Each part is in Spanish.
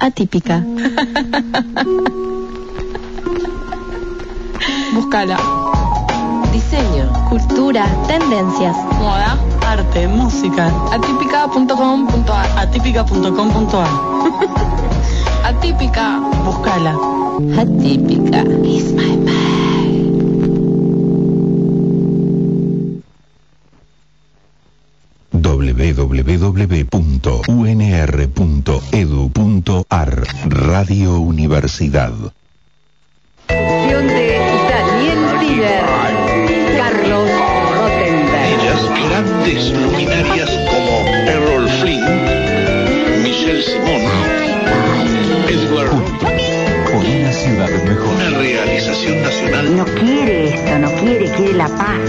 Atípica. Búscala. Diseño, cultura, tendencias. Moda, arte, música. Atípica.com.ar. Atípica.com.ar. Atípica. Búscala. Atípica. Is my www.unr.edu.ar Radio Universidad. de Daniel Tiber, Carlos Rottenberg. Ellas, grandes luminarias como Errol Flynn, Michelle Simon, Edward Por una ciudad mejor. una realización nacional. No quiere esto, no quiere, quiere la paz.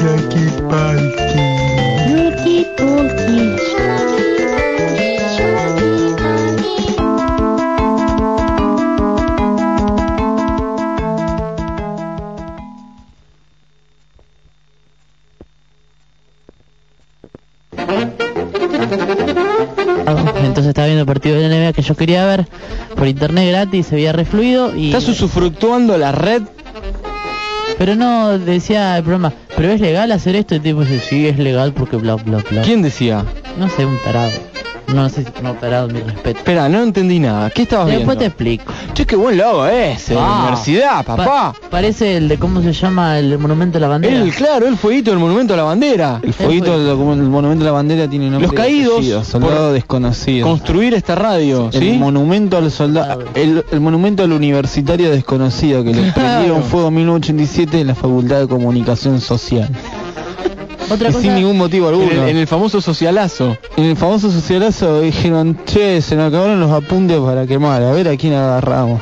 Entonces estaba viendo el partido de NBA que yo quería ver por internet gratis, se veía refluido y... Está usufructuando la red. Pero no, decía el programa, pero es legal hacer esto y tipo dice, sí, es legal porque bla bla bla. ¿Quién decía? No sé, un tarado. No, no sé si no tarado, mi respeto. Espera, no entendí nada. ¿Qué estabas Después te viendo? explico. Che, qué buen logo ese, de la Ah, universidad, pa- papá. parece el de cómo se llama el monumento a la bandera. El, claro, el fueguito del monumento a la bandera. El fueguito del monumento de la bandera tiene nombre Los caídos soldado desconocido. Construir esta radio, el ¿sí? monumento al soldado, el, el monumento al universitario desconocido que le Claro. prendieron fuego en 1987 en la Facultad de Comunicación Social. Otra Y cosa, sin ningún motivo En alguno. el, en el famoso socialazo. En el famoso socialazo dijeron, che, se nos acabaron los apuntes para quemar, a ver a quién agarramos.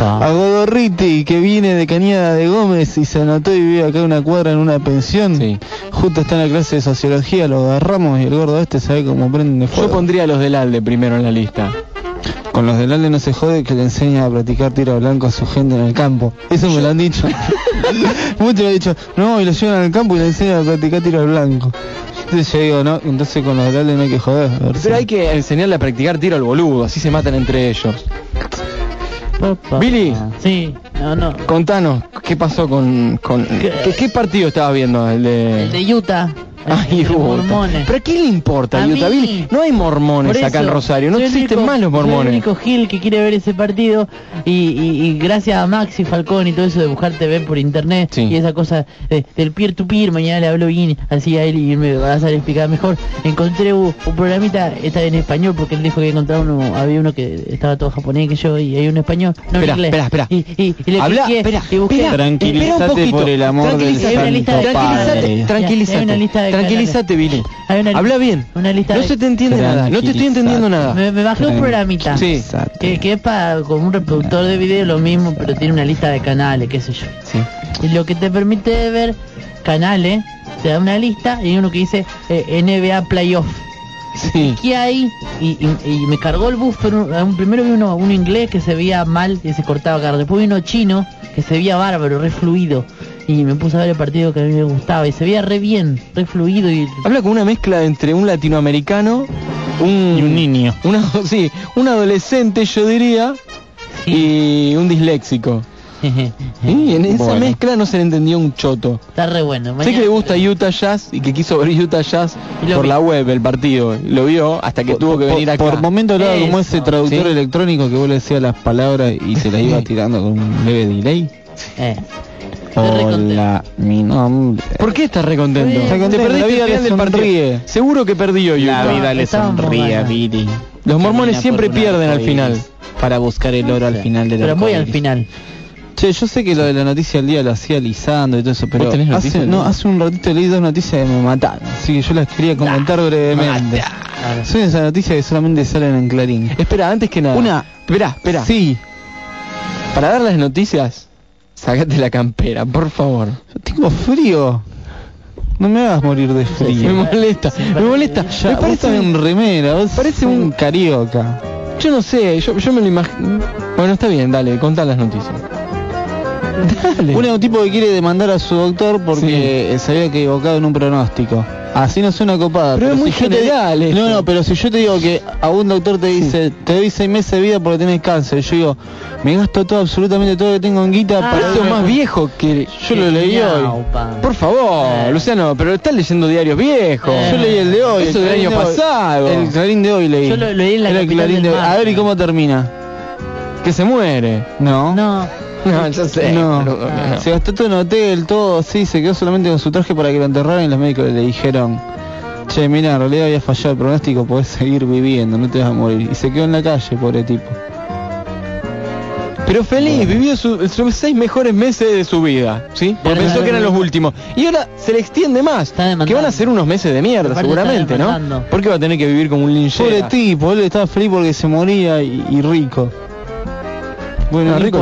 Ah. A Godorriti, que viene de Cañada de Gómez y se anotó y vive acá en una cuadra en una pensión. Sí. Justo está en la clase de sociología, lo agarramos y el gordo este sabe cómo prende Yo fuego. pondría a los del ALDE primero en la lista. Con los del ALDE no se jode que le enseña a practicar tiro blanco a su gente en el campo. Eso me lo han dicho. Muchos me han dicho, no, y lo llevan al campo y le enseñan a practicar tiro al blanco. Entonces yo digo, no, entonces con los del ALDE no hay que joder. a ver si- Pero hay que enseñarle a practicar tiro al boludo, así se matan entre ellos. Opa. Billy. Sí, no, no. Contanos, ¿qué pasó con... con ¿Qué? ¿qué, qué partido estabas viendo? El de... El de Utah. Ay, mormones. ¿Pero qué le importa, A Utah? mí. Billy? No hay mormones acá en Rosario, no existen único- más los soy el mormones. único Gil que quiere ver ese partido y, y- y gracias a Maxi Falcón y todo eso de buscarte ver por internet Sí. y esa cosa de- del peer to peer, mañana le hablo bien así a él y me va a saber explicar mejor. Encontré un, un programita, está en español porque él dijo que encontraba uno, había uno que estaba todo japonés que yo y hay uno español, no en Espera, inglés. espera, espera. Y, y, y le Habla, espera, y busqué. espera, Tranquilízate un por el amor del Tranquilízate, Hay una lista de santo padre. Tranquilízate, Hay una lista de tranquilízate. Billy. Habla bien. Una lista No de- se te entiende nada, no te estoy entendiendo nada. Me, me bajé un programita. Sí. Que, que es para con un reproductor de video lo mismo, pero tiene una lista de canales, qué sé yo. Sí. Y lo que te permite ver canales, te da una lista y hay uno que dice eh, NBA Playoff. Sí. ¿Qué hay? Y, y- y me cargó el buffer. un- un- primero vi uno, uno inglés que se veía mal y se cortaba carga. Después vi uno chino que se veía bárbaro, re fluido. Y me puse a ver el partido que a mí me gustaba y se veía re bien, re fluido y Habla con una mezcla entre un latinoamericano, un, Y un niño. Una, sí, un adolescente, yo diría, y un disléxico. Y en esa Bueno. mezcla no se le entendió un choto. está re bueno. Sé Mañana- que le gusta Utah Jazz y que quiso ver Utah Jazz por vi. la web el partido. Lo vio hasta que tuvo que venir acá. Por momento hablaba como ese traductor Sí. electrónico que vos le decías las palabras y te las iba tirando con un leve delay. Eh. Hola, mi nombre. ¿Por qué estás recontento? Está contento, Te perdiste la vida el final le del partido. sonríe. Seguro que perdió La Utah. vida le Estábamos sonríe a ganas. Billy. Los mormones Camina siempre por un pierden al final. Para buscar el oro al final de la Pero muy al final. Che, yo sé que lo de la noticia del día lo hacía lisando y todo eso, pero ¿Vos tenés noticias hace, del no, día? hace un ratito leí dos noticias que me mataron, así que yo las quería comentar brevemente. Son esas noticias que solamente salen en Clarín. Espera, antes que nada. Una- Espera, espera. Sí, Para dar las noticias, sacate la campera, por favor. tengo frío. No me hagas morir de Me frío. molesta, me molesta. Ya, me parece un... remera, vos parece un- carioca. Yo no sé, yo, yo me lo imagino... Bueno, está bien, dale, contá las noticias. Dale. Un tipo que quiere demandar a su doctor porque eh, se había equivocado en un pronóstico. Así no suena copada. Pero es muy si te- general. No, no, pero si yo te digo que a un doctor te dice, te doy seis meses de vida porque tenés cáncer, yo digo, me gasto todo, absolutamente todo lo que tengo en guita Ah. para Esto es más viejo que... Yo lo leí hoy. Por favor, Eh. Luciano, pero estás leyendo diarios viejos. Eh. Yo leí el de hoy. Eso el del año de pasado. El clarín de hoy leí. Yo lo leí en la el Clarín del de hoy. mar. A ver, ¿y cómo termina? Que se muere. No. No. No, yo sé. No. no. Se gastó todo en hotel, todo, sí, se quedó solamente con su traje para que lo enterraran y los médicos le dijeron, che, mira, en realidad había fallado el pronóstico, podés seguir viviendo, no te vas a morir. Y se quedó en la calle, pobre tipo. Pero feliz, vivió su- sus seis mejores meses de su vida, ¿sí? Porque Pero pensó que eran los últimos. Y ahora se le extiende más. Que van a ser unos meses de mierda, seguramente, ¿no? Porque va a tener que vivir como un linchera. Pobre tipo, él estaba feliz porque se moría y, y rico. Bueno, no rico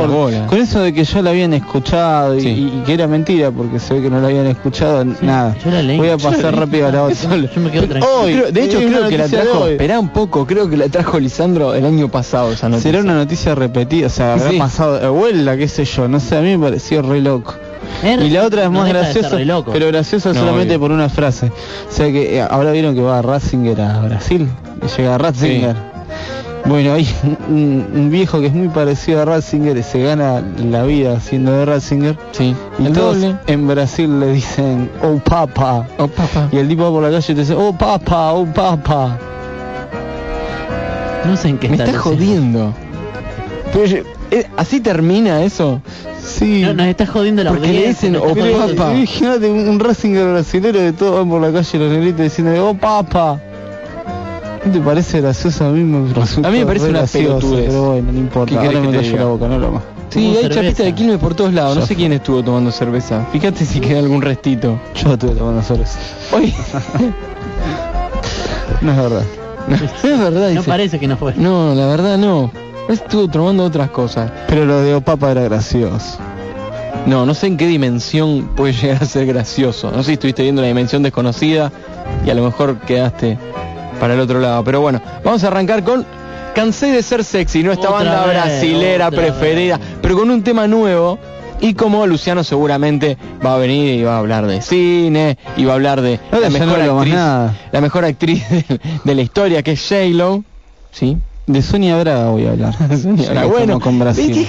con eso de que ya la habían escuchado y, Sí. y que era mentira porque se ve que no la habían escuchado, nada. yo la leí. Voy a Yo pasar leí. rápido a la otra. Yo me quedo tranquilo. Hoy, Creo- de hecho, creo que la trajo. Esperá un poco, creo que la trajo Lisandro el año pasado esa noticia. Será una noticia repetida, o sea, habrá Sí. pasado de vuelta, qué sé yo, no sé, a mí me pareció re loco. Es- Y la otra es no más graciosa, pero graciosa No, solamente obvio. por una frase. O sea que eh, ahora vieron que va a Ratzinger a Brasil, y llega Ratzinger. Bueno, hay un, un viejo que es muy parecido a Ratzinger y se gana la vida siendo de Ratzinger. Sí. Y el todos doble. en Brasil le dicen, oh papa. Oh, papá. Y el tipo va por la calle y te dice, oh papa, oh papa. No sé en qué Me está. jodiendo. Pero yo- eh, ¿Así termina eso? Sí. No, nos está jodiendo la Porque le dicen, "Oh, papá". Imagínate un, un Ratzinger brasilero de todos van por la calle los negritos diciendo, oh papa. ¿No te parece gracioso? A mí me resulta A mí me parece re una pelotudez. Pero bueno, no importa. ¿Qué Ahora me callo la boca, no lo más. Sí, hay cerveza. chapita de Quilmes por todos lados. No sé quién estuvo tomando cerveza. Fíjate si queda algún restito. Yo estuve tomando cerveza. Hoy. No es verdad. No, es verdad, No dice. parece que no fue. No, la verdad no. Estuvo tomando otras cosas. Pero lo de oh papa era gracioso. No, no sé en qué dimensión puede llegar a ser gracioso. No sé si estuviste viendo una dimensión desconocida y a lo mejor quedaste para el otro lado. Pero bueno, vamos a arrancar con Cansé de ser sexy, nuestra Otra banda vez, brasilera preferida, vez. pero con un tema nuevo. Y como Luciano seguramente va a venir y va a hablar de cine, y va a hablar de la no mejor actriz, la mejor actriz de, de la historia que es J-Lo. ¿Sí? De Sonia Braga voy a hablar. Sonia Braga. que bueno, con Brasil.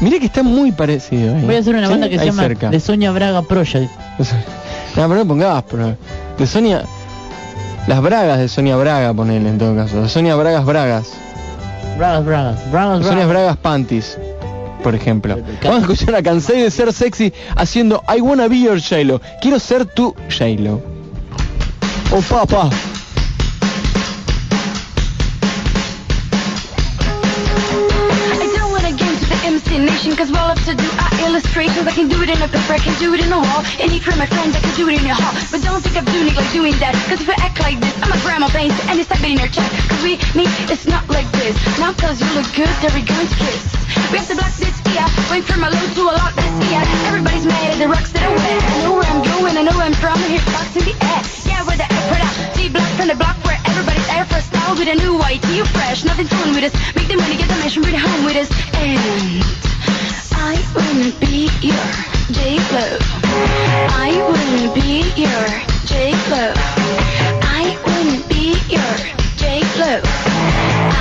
ve que- está muy parecido. ahí. Voy a hacer una Sí, banda que se llama cerca. De Soña Braga Project. No, pero no pongas, pero de Sonia las bragas de Sonia Braga ponele en todo caso. Sonia Bragas Bragas. Bragas, Bragas, Bragas, De Sonia Bragas. Bragas Panties. Por ejemplo. Vamos a escuchar a Cansé de ser sexy haciendo I wanna be your J-Lo. Quiero ser tu J-Lo. Oh papa. Into the MC nation Cause we're up to do our illustrations. I can do it in a paper, I can do it in a wall. Any for my friends, I can do it in a hall But don't think I'm doing like doing that Cause if I act like this, I'm a grandma pains And it's in your check Cause we meet, it's not like this. Now cause you look good, there we to kiss. We have to block this ear Going from a low to a lot this ear Everybody's mad at the rocks that I wear I know where I'm going, I know where I'm from. Here, box in the air. Yeah, where the air put out. D-block from the block where everybody's air first style With a new white, you fresh, nothing doing with us. Make the money, get the mansion, bring it home with us. And I wanna be your J-Lo. I wanna be your J-Lo. I wanna be your J-Lo.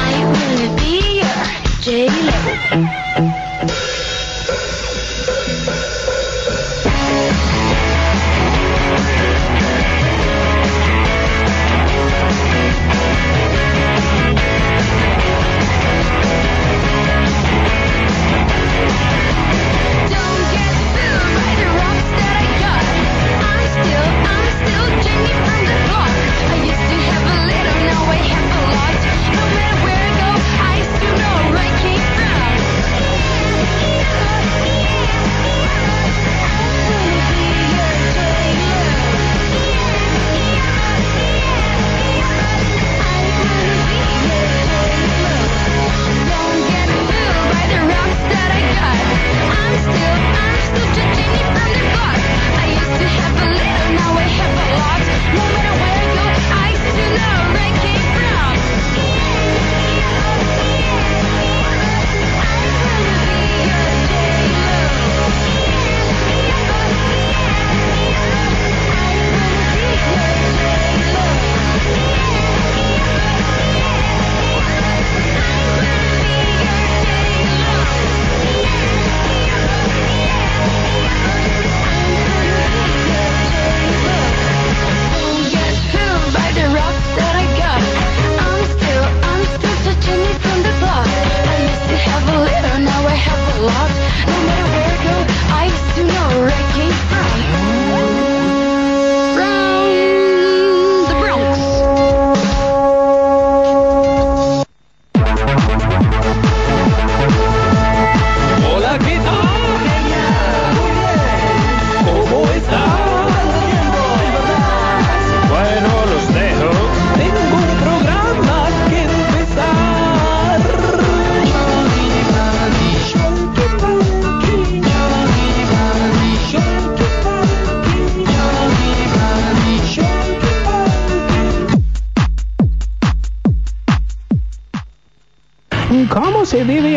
I wanna be your J-Lo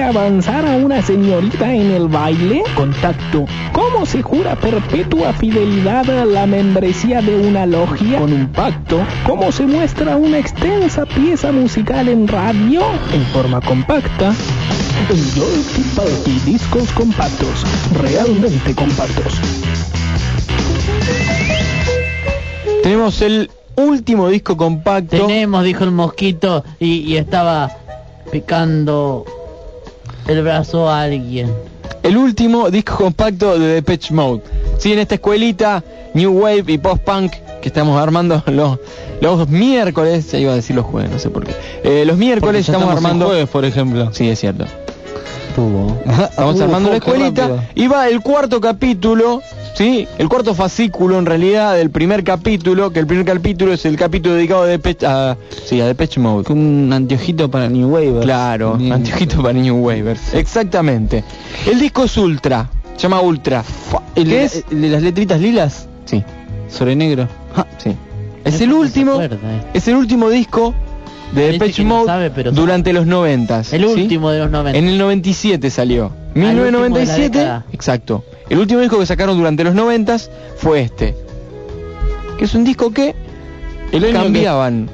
avanzar a una señorita en el baile? Contacto. ¿Cómo se jura perpetua fidelidad a la membresía de una logia? Con un pacto. ¿Cómo se muestra una extensa pieza musical en radio? En forma compacta. Tea Party discos compactos. Realmente compactos. Tenemos el último disco compacto. Tenemos, dijo el mosquito, y, y estaba picando el brazo a alguien. El último disco compacto de Depeche Mode. Sí, en esta escuelita, New Wave y Post-Punk, que estamos armando los, los miércoles, ya iba a decir los jueves, no sé por qué. Eh, los miércoles estamos, armando... jueves, por ejemplo. Sí, es cierto. Tuvo. Estamos armando la escuelita y va el cuarto capítulo, ¿sí? El cuarto fascículo en realidad del primer capítulo, que el primer capítulo es el capítulo dedicado a Depeche, a, sí, a Depeche Mode. Un anteojito para New Wave. Claro, Bien. anteojito para New Wavers. Exactamente. El disco es Ultra, se llama Ultra. ¿El, ¿Qué de- es? el de las letritas lilas? Sí, Sobre negro. sí. Es el último, eh. es el último disco de Depeche Mode sabe, pero sabe. durante los noventas. El ¿sí? último de los 90. En el 97 salió. Ah, el último de la 1997. década. Exacto. El último disco que sacaron durante los 90 fue este. Que es un disco que El cambiaban.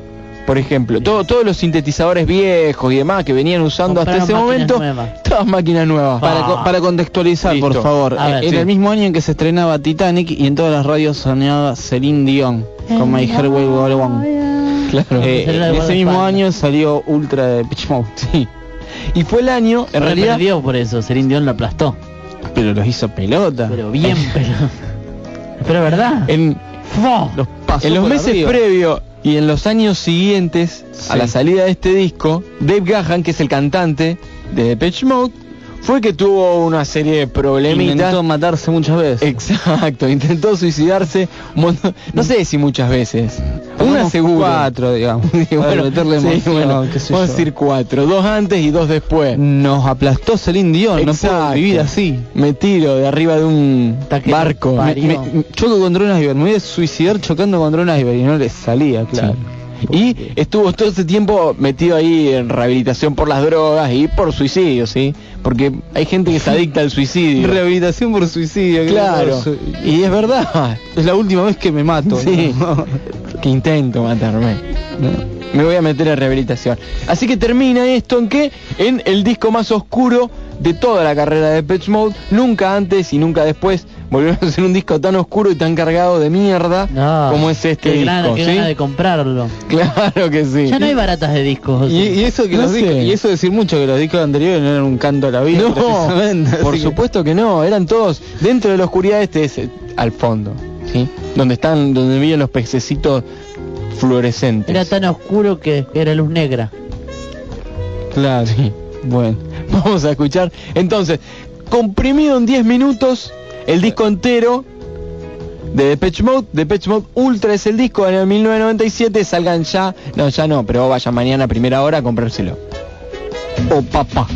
Por ejemplo, todo- todos los sintetizadores viejos y demás que venían usando hasta ese momento, nuevas. todas máquinas nuevas. Para, co- para contextualizar, por favor, A ver, era sí. el mismo año en que se estrenaba Titanic y en todas las radios sonaba Celine Dion con My Hair Will Go On. Claro. Eh, en ese mismo año salió Ultra de Pitch Mode. Sí. Y fue el año, en realidad, perdió por eso, Celine Dion lo aplastó. Pero los hizo pelota. Pero bien, pero... Pero verdad. en. Los pasó en los por meses previos y en los años siguientes a la salida de este disco, Dave Gahan, que es el cantante de Depeche Mode, fue que tuvo una serie de problemitas. Intentó matarse muchas veces. Exacto, intentó suicidarse no sé si muchas veces, una seguro. Cuatro, digamos. Bueno, meterle sí, emoción, bueno, qué sé vamos a decir cuatro, dos antes y dos después. Nos aplastó Celine Dion, no puedo Exacto. vivir así. Me tiro de arriba de un barco. Me- me- choco contra un iceberg, me voy a suicidar chocando contra un iceberg y no le salía, claro. Y estuvo todo ese tiempo metido ahí en rehabilitación por las drogas y por suicidio, ¿sí? Porque hay gente que se adicta al suicidio. Rehabilitación por suicidio, Claro. claro. Y es verdad. Es la última vez que me mato. Sí. ¿no? que intento matarme. Me voy a meter en rehabilitación. Así que termina esto en que en el disco más oscuro de toda la carrera de Pitch Mode, nunca antes y nunca después volvieron a hacer un disco tan oscuro y tan cargado de mierda No, como es este qué disco. gana- qué ¿sí? gana de comprarlo. Claro que sí. Ya no hay baratas de discos. Y, y eso que No los discos- y eso decir mucho que los discos anteriores no eran un canto a la vida. No, por supuesto que no, eran todos dentro de la oscuridad este es eh, al fondo, ¿sí? Donde están, donde viven los pececitos fluorescentes. Era tan oscuro que era luz negra. Claro. Bueno, vamos a escuchar. Entonces, comprimido en 10 minutos, el disco entero de Depeche Mode. Depeche Mode Ultra es el disco en el 1997. Salgan ya, no, ya no, pero vayan mañana a primera hora a comprárselo. Oh, papá.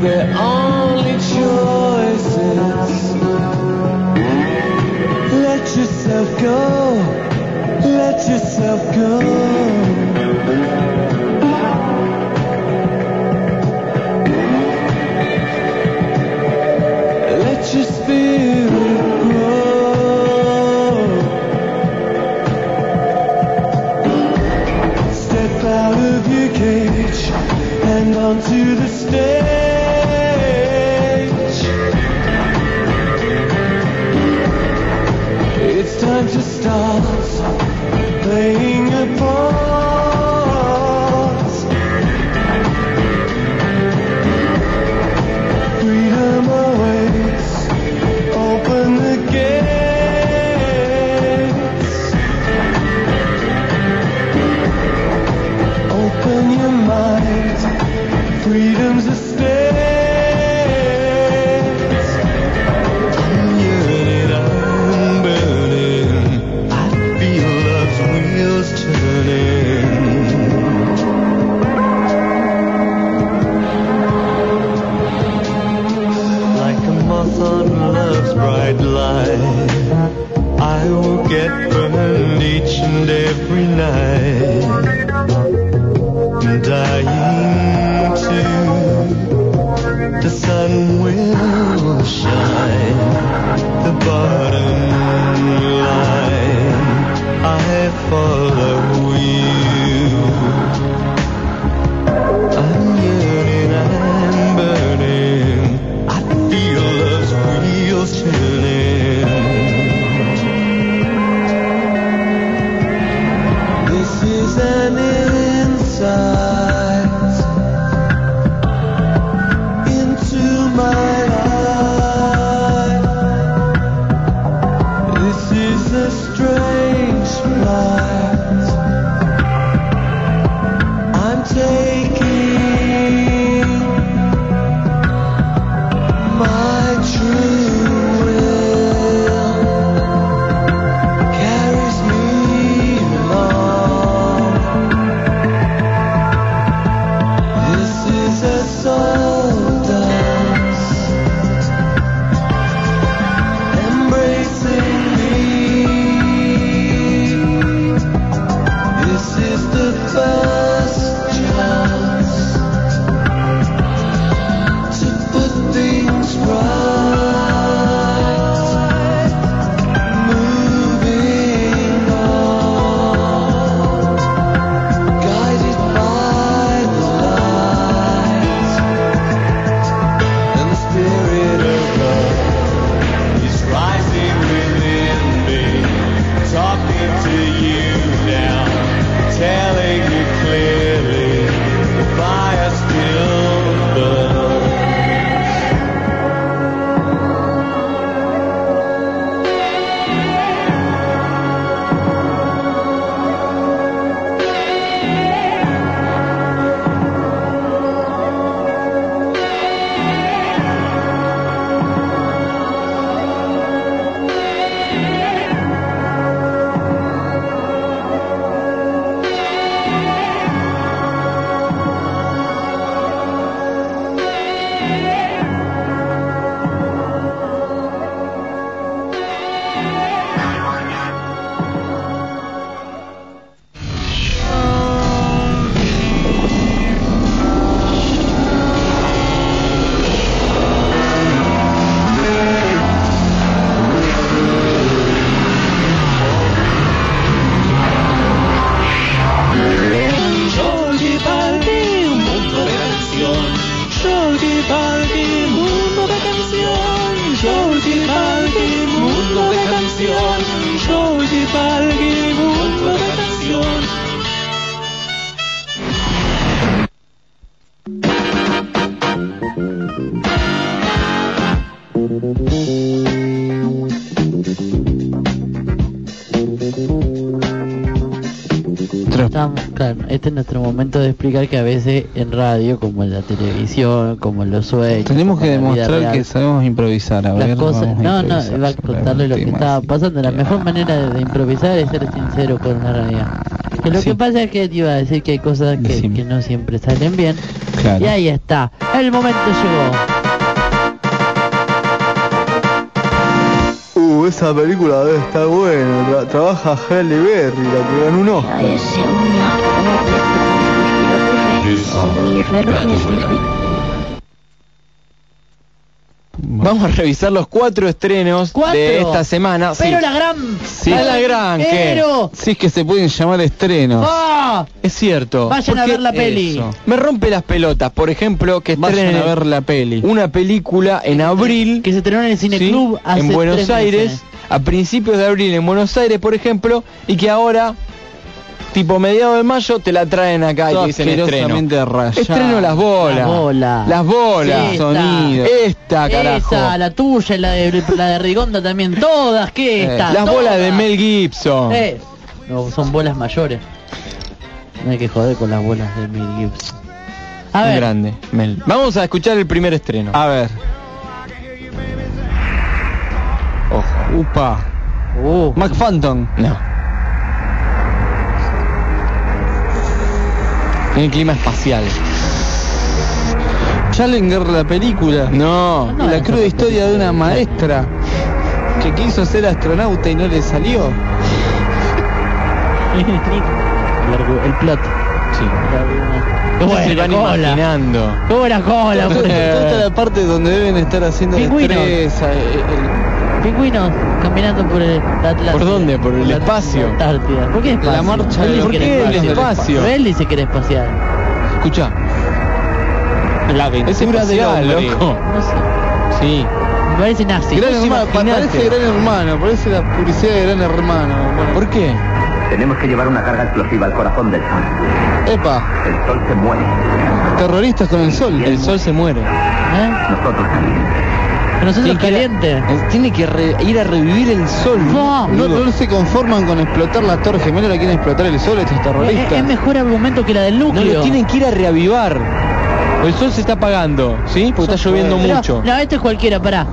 We're on. feels chilly este es nuestro momento de explicar que a veces en radio, como en la televisión, como en los sueños, Tenemos que demostrar que sabemos improvisar. A las cosas, no, no, iba a contarle lo que estaba pasando. La mejor manera de, de improvisar es ser sincero con la realidad. Que lo Sí. que pasa es que te iba a decir que hay cosas que, no siempre salen bien. Claro. Y ahí está. El momento llegó. Esa película debe estar buena. Tra- trabaja Halle Berry, la que ganó un Oscar. Vamos a revisar los cuatro estrenos ¿Cuatro? de esta semana. Sí. Pero la gran... Sí. A la gran. Pero... Sí, es que se pueden llamar estrenos. ¡Ah! Es cierto. Vayan ¿Por a ver la peli. eso? Me rompe las pelotas, por ejemplo, que Vayan estrenen a ver la peli. una película en abril Que se estrenó en el ¿sí? Cineclub hace en Buenos tres Aires, meses. a principios de abril en Buenos Aires, por ejemplo, y que ahora, tipo mediados de mayo, te la traen acá y te dicen estreno. rayado. Estreno las bolas. Las bolas. Las bolas. Esta. Sonido. Esta, carajo. Esa, la tuya y la de, la de Rigonda también. Todas, ¿qué Eh, está? Las bolas de. Mel Gibson. Eh, no, son bolas mayores. No hay que joder con las bolas de Mel Gibson. A ver, grande, Mel. Vamos a escuchar el primer estreno. A ver. Ojo. Upa. uh, Mac Phantom. No. Tiene clima espacial. Challenger la película. No. La cruda historia de una maestra que quiso ser astronauta y no le salió. Largo- el plot. Sí. Ya se van cola. imaginando. Qué buena cola. Toda toda la parte donde deben estar haciendo el- Pingüinos caminando por el Atlántida. ¿Por dónde? ¿Por el La- espacio? Antártida. ¿Por qué espacio? La marcha Él de dice ¿Por que qué era el espacio? Él dice que era espacial. Escucha. la Es aventura hombre. loco. No sé. Sí. Me parece nazi. Gran hermano, parece gran hermano, parece la publicidad de gran hermano. Bueno, ¿Por qué? Tenemos que llevar una carga explosiva al corazón del sol. Epa, El sol se muere. terroristas con el sol. El sol se muere. ¿Eh? Nosotros también. Pero nosotros Tiene que ir a- caliente. eh, Tiene que re- ir a revivir el sol. No. No, no se conforman con explotar la torre gemela, quieren explotar el sol estos Es, terroristas. es mejor argumento que la del No núcleo. lo tienen que ir a reavivar. El sol se está apagando, ¿sí? Porque está lloviendo mucho. No, esto es cualquiera, pará.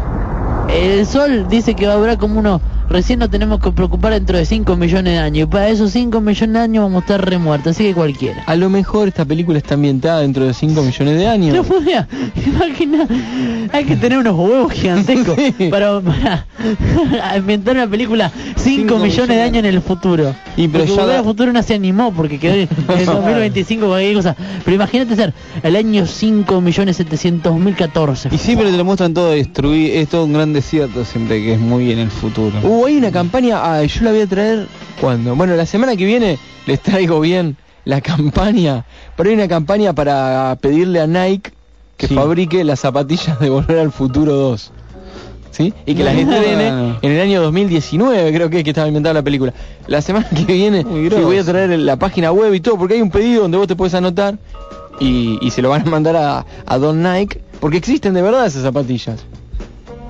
El sol dice que va a durar como uno. Recién nos tenemos que preocupar dentro de 5 millones de años. Y para esos 5 millones de años vamos a estar remuertos. Así que cualquiera. A lo mejor esta película está ambientada dentro de 5 millones de No años. podía imaginar. Hay que tener unos huevos gigantescos Sí. para, para inventar una película 5 Cinco millones de años en el futuro. Y pero Porque ya al futuro no se animó porque quedó en el 2025 cualquier cosa. Pero imagínate ser el año 5 millones 700 mil 14. Y siempre te lo muestran todo destruido, es todo un gran desierto siempre que es muy en el futuro. Uh, hay una campaña, ah, yo la voy a traer cuando. Bueno, la semana que viene les traigo bien la campaña, pero hay una campaña para pedirle a Nike que Sí. fabrique las zapatillas de Volver al Futuro 2. ¿Sí? Y que las No. estrene en el año 2019, creo que es que estaba inventada la película. La semana que viene grosso. voy a traer la página web y todo, porque hay un pedido donde vos te puedes anotar y, y se lo van a mandar a, a Don Nike, porque existen de verdad esas zapatillas.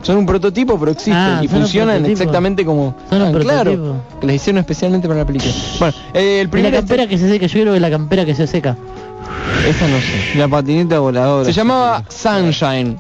Son un prototipo, pero existen Ah, y funcionan exactamente como... Son un Ah, claro, prototipo. que las hicieron especialmente para la película. Bueno, eh, el primer... la campera que se seca, yo creo que la campera que se seca. Esa no sé. La patineta voladora. Se llamaba Sunshine.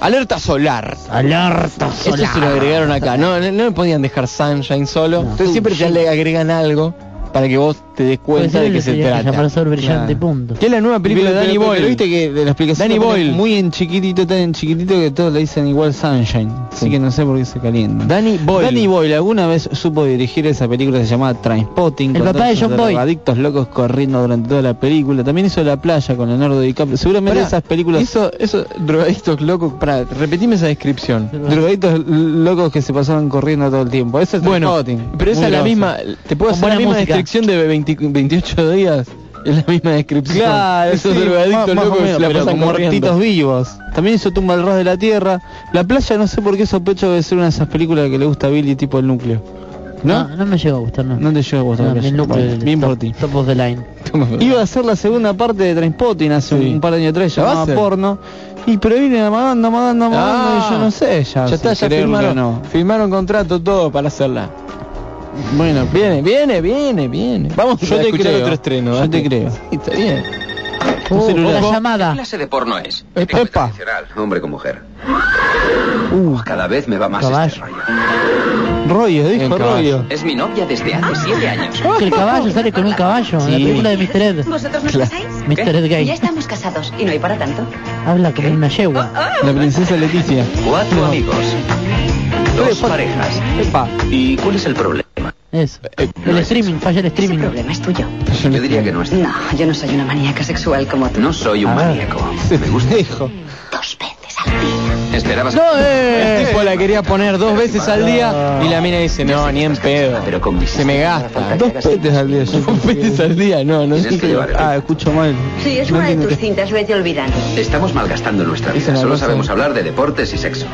Alerta solar. Alerta Eso se lo agregaron acá. No, no, me podían dejar Sunshine solo. Entonces siempre te le agregan algo para que vos te des cuenta de qué se trata. sol brillante, punto. Que es la nueva película Pero- de Danny pero- Boyle. pero viste que de la explicación Danny Boyle. muy en chiquitito, tan en chiquitito que todos le dicen igual Sunshine. Así Sí. que no sé por qué se calientan. Danny Boyle. Danny Boyle alguna vez supo dirigir esa película que se llamaba Trainspotting. El con papá de John Boyd. drogadictos locos corriendo durante toda la película. También hizo La Playa con Leonardo DiCaprio. Seguramente Pará, esas películas... Eso, eso, drogadictos locos. Para, repetime esa descripción. Drogadictos locos que se pasaban corriendo todo el tiempo. Ese es Bueno, pero esa es la grosso. misma. Te puedo Con hacer la misma música. descripción de 20 28 días. Es la misma descripción. Claro, Esos sí, drogadictos más- más locos que menos, la pasan muertitos vivos. También hizo Tumba al ras de la tierra. La playa no sé por qué sospecho de ser una de esas películas que le gusta a Billy tipo el núcleo. No, ¿No? no me llegó a gustar, no. No te llega a gustar No, playa. núcleo del bien top, por ti. top of the line. Iba a ser la segunda parte de Trainspotting hace Sí. un par de años atrás, ¿La va a llamaba porno. Y pero viene amagando, amagando, amagando Ah, y yo no sé ya. Está, ya firmaron, no. firmaron contrato todo para hacerla. Bueno, Viene, viene, viene, viene. Vamos Yo a te escuchar creo. otro estreno. Yo te creo. Sí, está bien. Oh, celular. la llamada. ¿Qué clase de porno es? Eh, Tipo epa. tradicional, hombre con mujer. Uh, Cada vez me va más Caballo. este rollo. rollo, dijo rollo. Es mi novia desde hace siete años. Que el caballo sale con un caballo. En la Sí. película de Mr. Ed. ¿Vosotros nos Claro. casáis? Mr. Ed Ya Gay. estamos casados y no hay para tanto. Habla como una yegua. La princesa Leticia. Cuatro amigos. Dos parejas. Epa. ¿Y cuál es el problema? Eso. Eh, El streaming, falla el Ese streaming. problema es tuyo. Yo diría que no es. No, yo no soy una maníaca sexual como tú. No soy un A ver. maníaco. Me gusta. Dijo. Dos veces al día. Esperabas. ¡No, El eh! tipo la quería poner dos veces al día y la mina dice, no, ni en pedo. Pero con Se me gasta. Dos petes al día. Dos veces al día, no, no Tienes que llevar el- Ah, escucho mal. Sí, es una de tus cintas, vete olvidando. Estamos malgastando nuestra vida. es Solo sabemos hablar de deportes y sexo.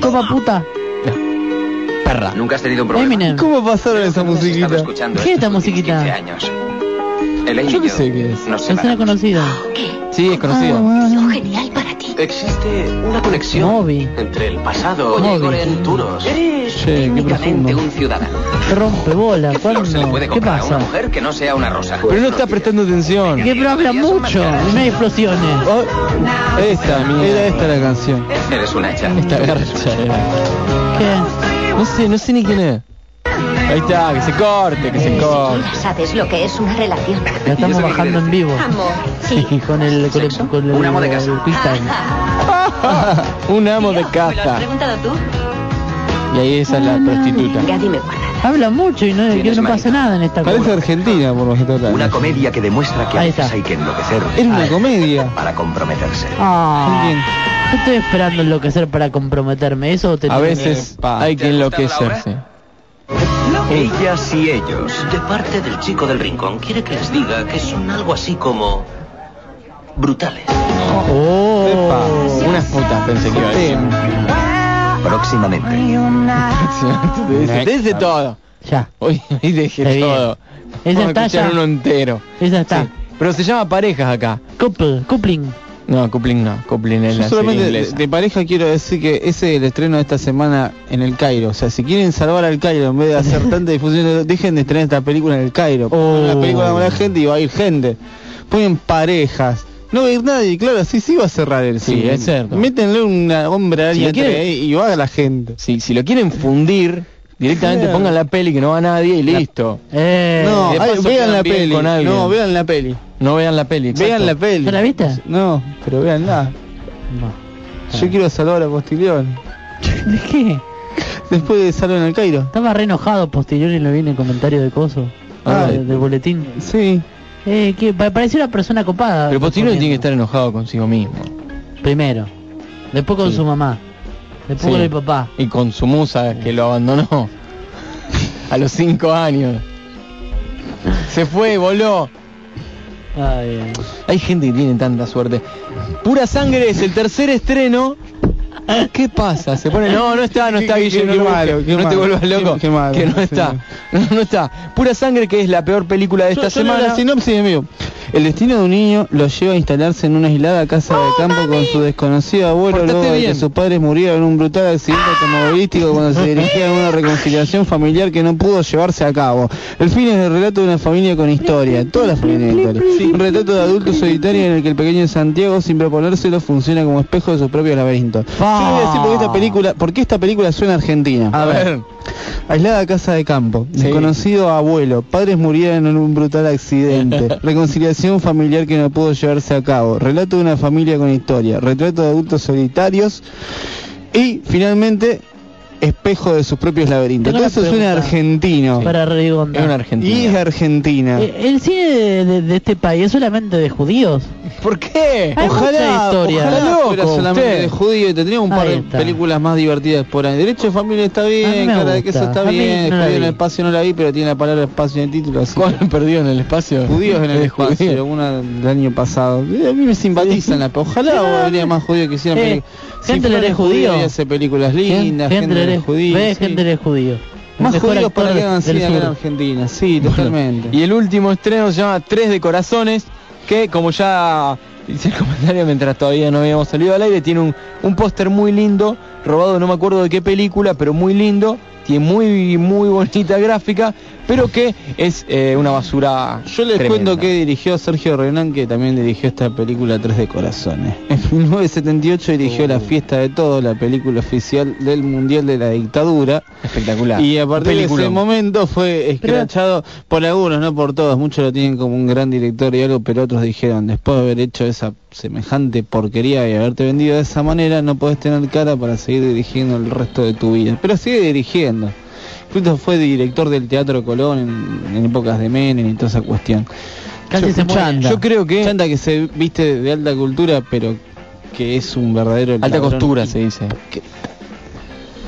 Toma puta. Perra. Nunca has tenido un problema. Eminem. ¿Cómo pasaron esa musiquita? ¿Qué es esta musiquita? 15 años. Yo qué sé qué es. nos separamos. conocida. ¿Qué? Sí, es conocido. Son genial para ti. Existe una conexión Moby. entre el pasado Moby. y el futuro. Eres qué técnicamente un ciudadano. ¿Qué rompe bola? ¿Qué ¿Cuándo? puede ¿Qué comprar a una pasa? mujer que no sea una rosa? Pero no está prestando atención. ¿Qué pero habla mucho? Y no hay explosiones. Oh, esta, era esta la canción. Eres una hecha. Esta garcha era. ¿Qué? No sé, no sé ni quién es. Ahí está, que se corte, que se corte. Ya sabes lo que es una relación. La estamos bajando en vivo. Amor. Sí, con el con el, con el, Un amo de casa. el. Un amo de ¿Me lo has casa. preguntado tú? Y ahí esa es la prostituta. Ya dime guarda. Habla mucho y no, que no pasa nada en esta Parece cosa. Argentina por lo que toca. Una comedia que demuestra que a veces hay que enloquecer Era una comedia. para comprometerse. Ah, yo estoy esperando enloquecer para comprometerme. Eso te A veces Pa. hay que ¿Te ha gustado la enloquecerse. Ellas y ellos. De parte del chico del rincón, quiere que les diga que son algo así como brutales. Oh. Unas putas pensé que iba a decir. Próximamente. Te dice, te dice todo. Ya, Hoy, hoy dejé Está todo. Esa Vamos a está escuchar ya. uno entero. esa está. Sí. Pero se llama parejas acá. Couple, coupling. No, coupling no. Coupling es Yo la serie solamente de, de pareja quiero decir que ese es el estreno de esta semana en el Cairo. O sea, si quieren salvar al Cairo en vez de hacer tanta difusión, dejen de estrenar esta película en el Cairo. Pongan la película con la gente y va a ir gente. Ponen parejas. No va a ir nadie, claro, así sí va a cerrar el Sí, cine. es cierto. Métenle un hombre a Si quieren- y va a la gente. Si, si lo quieren fundir, directamente Claro. pongan la peli que no va nadie y listo. Eh, no, de ay, vean la peli. con. No, vean la peli. No vean la peli. exacto. Vean la peli. ¿Ya la viste? No, pero veanla. No. Yo quiero salvar a Postilión. ¿De qué? Después de Salvo en el Cairo. Estaba re enojado posterior y lo vi en el comentario de Coso. Ah, de- del boletín. Sí. Eh, que pa- parecía una persona copada. Pero Postino tiene que estar enojado consigo mismo. Primero. Después con Sí. su mamá. Después Sí. con el papá. Y con su musa que lo abandonó a los cinco años. Se fue, voló. Ay, ay. Hay gente que tiene tanta suerte. Pura sangre es el tercer estreno. ¿Qué pasa? Se pone, no, no está, no está Qué- Guille, qué- no, malo, qué no te vuelvas loco, qué- qué malo, que no sí. está, no, no está. Pura sangre que es la peor película de esta Yo- semana. La sinopsis. El destino de un niño lo lleva a instalarse en una aislada casa de campo con su desconocido abuelo Portate luego de bien. que sus padres murieron en un brutal accidente automovilístico cuando se dirigían a una reconciliación familiar que no pudo llevarse a cabo. El fin es el relato de una familia con historia, toda la familia tiene historia. Un retrato de adulto solitario en el que el pequeño Santiago, sin proponérselo, funciona como espejo de sus propios laberintos. Yo le voy a decir por qué esta película, por qué esta película suena argentina. A ver. Aislada casa de campo, Sí. desconocido abuelo, padres murieron en un brutal accidente, reconciliación familiar que no pudo llevarse a cabo, relato de una familia con historia, retrato de adultos solitarios y finalmente espejo de sus propios laberintos. Tengo Todo eso suena argentino. Para Redonda. Es una Y argentina. es argentina. Eh, ¿El cine de, de- de este país es solamente de judíos? ¿Por qué? Hay mucha Ojalá, historia. ojalá loco fuera solamente usted. de judío y tendría un par de películas más divertidas por ahí. Derecho de familia está bien, me cara de queso está A bien, no Judío en el espacio no la vi, pero tiene la palabra espacio en el título, así ¿Cuál perdió en el espacio? Judíos en el Es espacio, una del año pasado. Eh, A mí me simpatizan la Ojalá habría más judíos que hicieran Eh, películas. Handler es judío. y hace películas lindas, Handler judío. Ve, sí. Hendler es judío. Más judíos para que hagan cine acá en. Argentina, sí, Bueno, totalmente. y el último estreno se llama Tres de Corazones, que como ya hice el comentario mientras todavía no habíamos salido al aire, tiene un, un póster muy lindo, robado no me acuerdo de qué película, pero muy lindo. tiene muy, muy bonita gráfica, pero que es eh, una basura. Yo les tremenda. cuento que dirigió Sergio Renán, que también dirigió esta película Tres de Corazones. En 1978 dirigió La Fiesta de Todo, la película oficial del Mundial de la Dictadura. Espectacular. Y a partir de ese momento fue escrachado por algunos, no por todos. Muchos lo tienen como un gran director y algo, pero otros dijeron, después de haber hecho esa semejante porquería y haberte vendido de esa manera, no podés tener cara para seguir dirigiendo el resto de tu vida. Pero sigue dirigiendo. Fue director del Teatro Colón en, en épocas de Menem y toda esa cuestión. Casi yo, se muere. chanta. Yo creo que- Chanta que se viste de alta cultura, pero que es un verdadero Alta ladrón. costura se dice.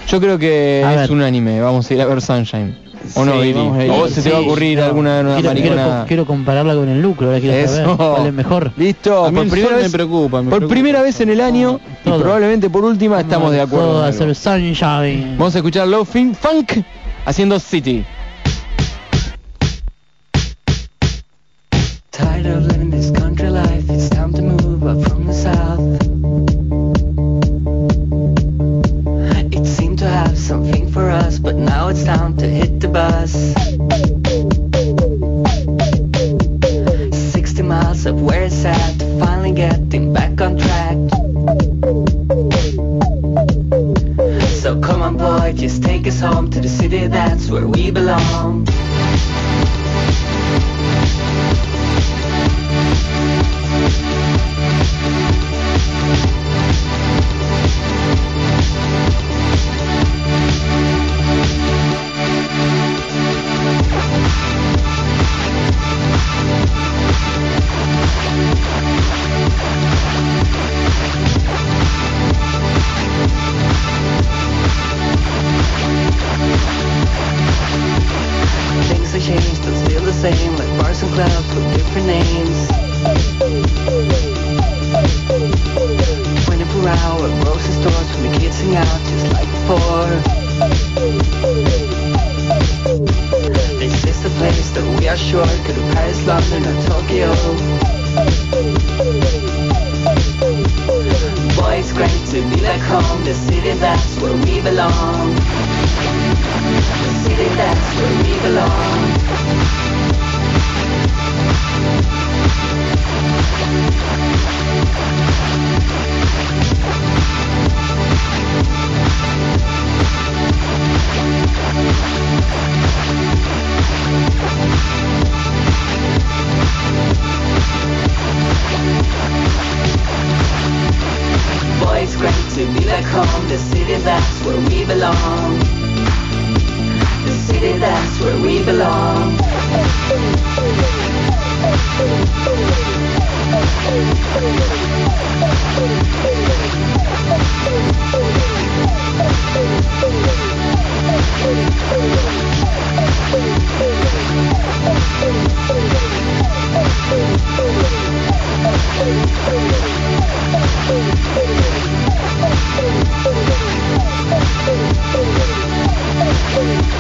Yo creo que A es ver. un anime. Vamos a ir a ver Sunshine. ¿O no, Sí, ir. ¿O vos se te va a ocurrir no. alguna una Quiero, quiero, maricona? co- quiero compararla con el lucro, ahora quiero saber Eso. cuál es mejor. Listo, A mí por primera sol me vez preocupa, me por preocupa. primera vez en el año y probablemente por última estamos de acuerdo. Hacer sunshine. Vamos a escuchar Low Fin Funk haciendo City. Are sure could be Paris, London, or Tokyo. Boy, it's great to be back home, the city that's where we belong. The city that's where we belong. Boy, it's great to be back home, the city that's where we belong. The city that's where we belong.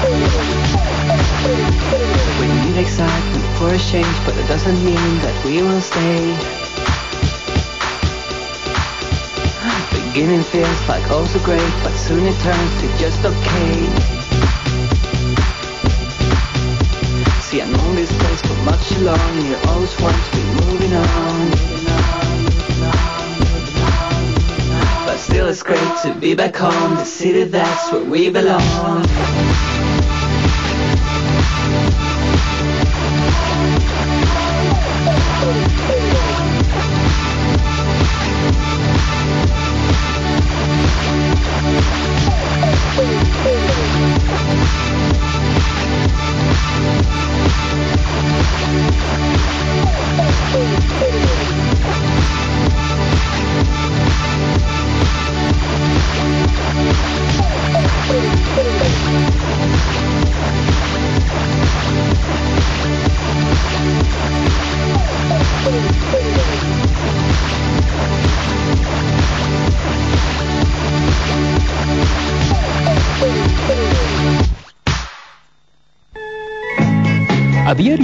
We need excitement for a change, but it doesn't mean that we will stay. Beginning feels like oh so great, but soon it turns to just okay. See, I've known this place for much too long, and you always want to be moving on. But still, it's great to be back home, the city that's where we belong.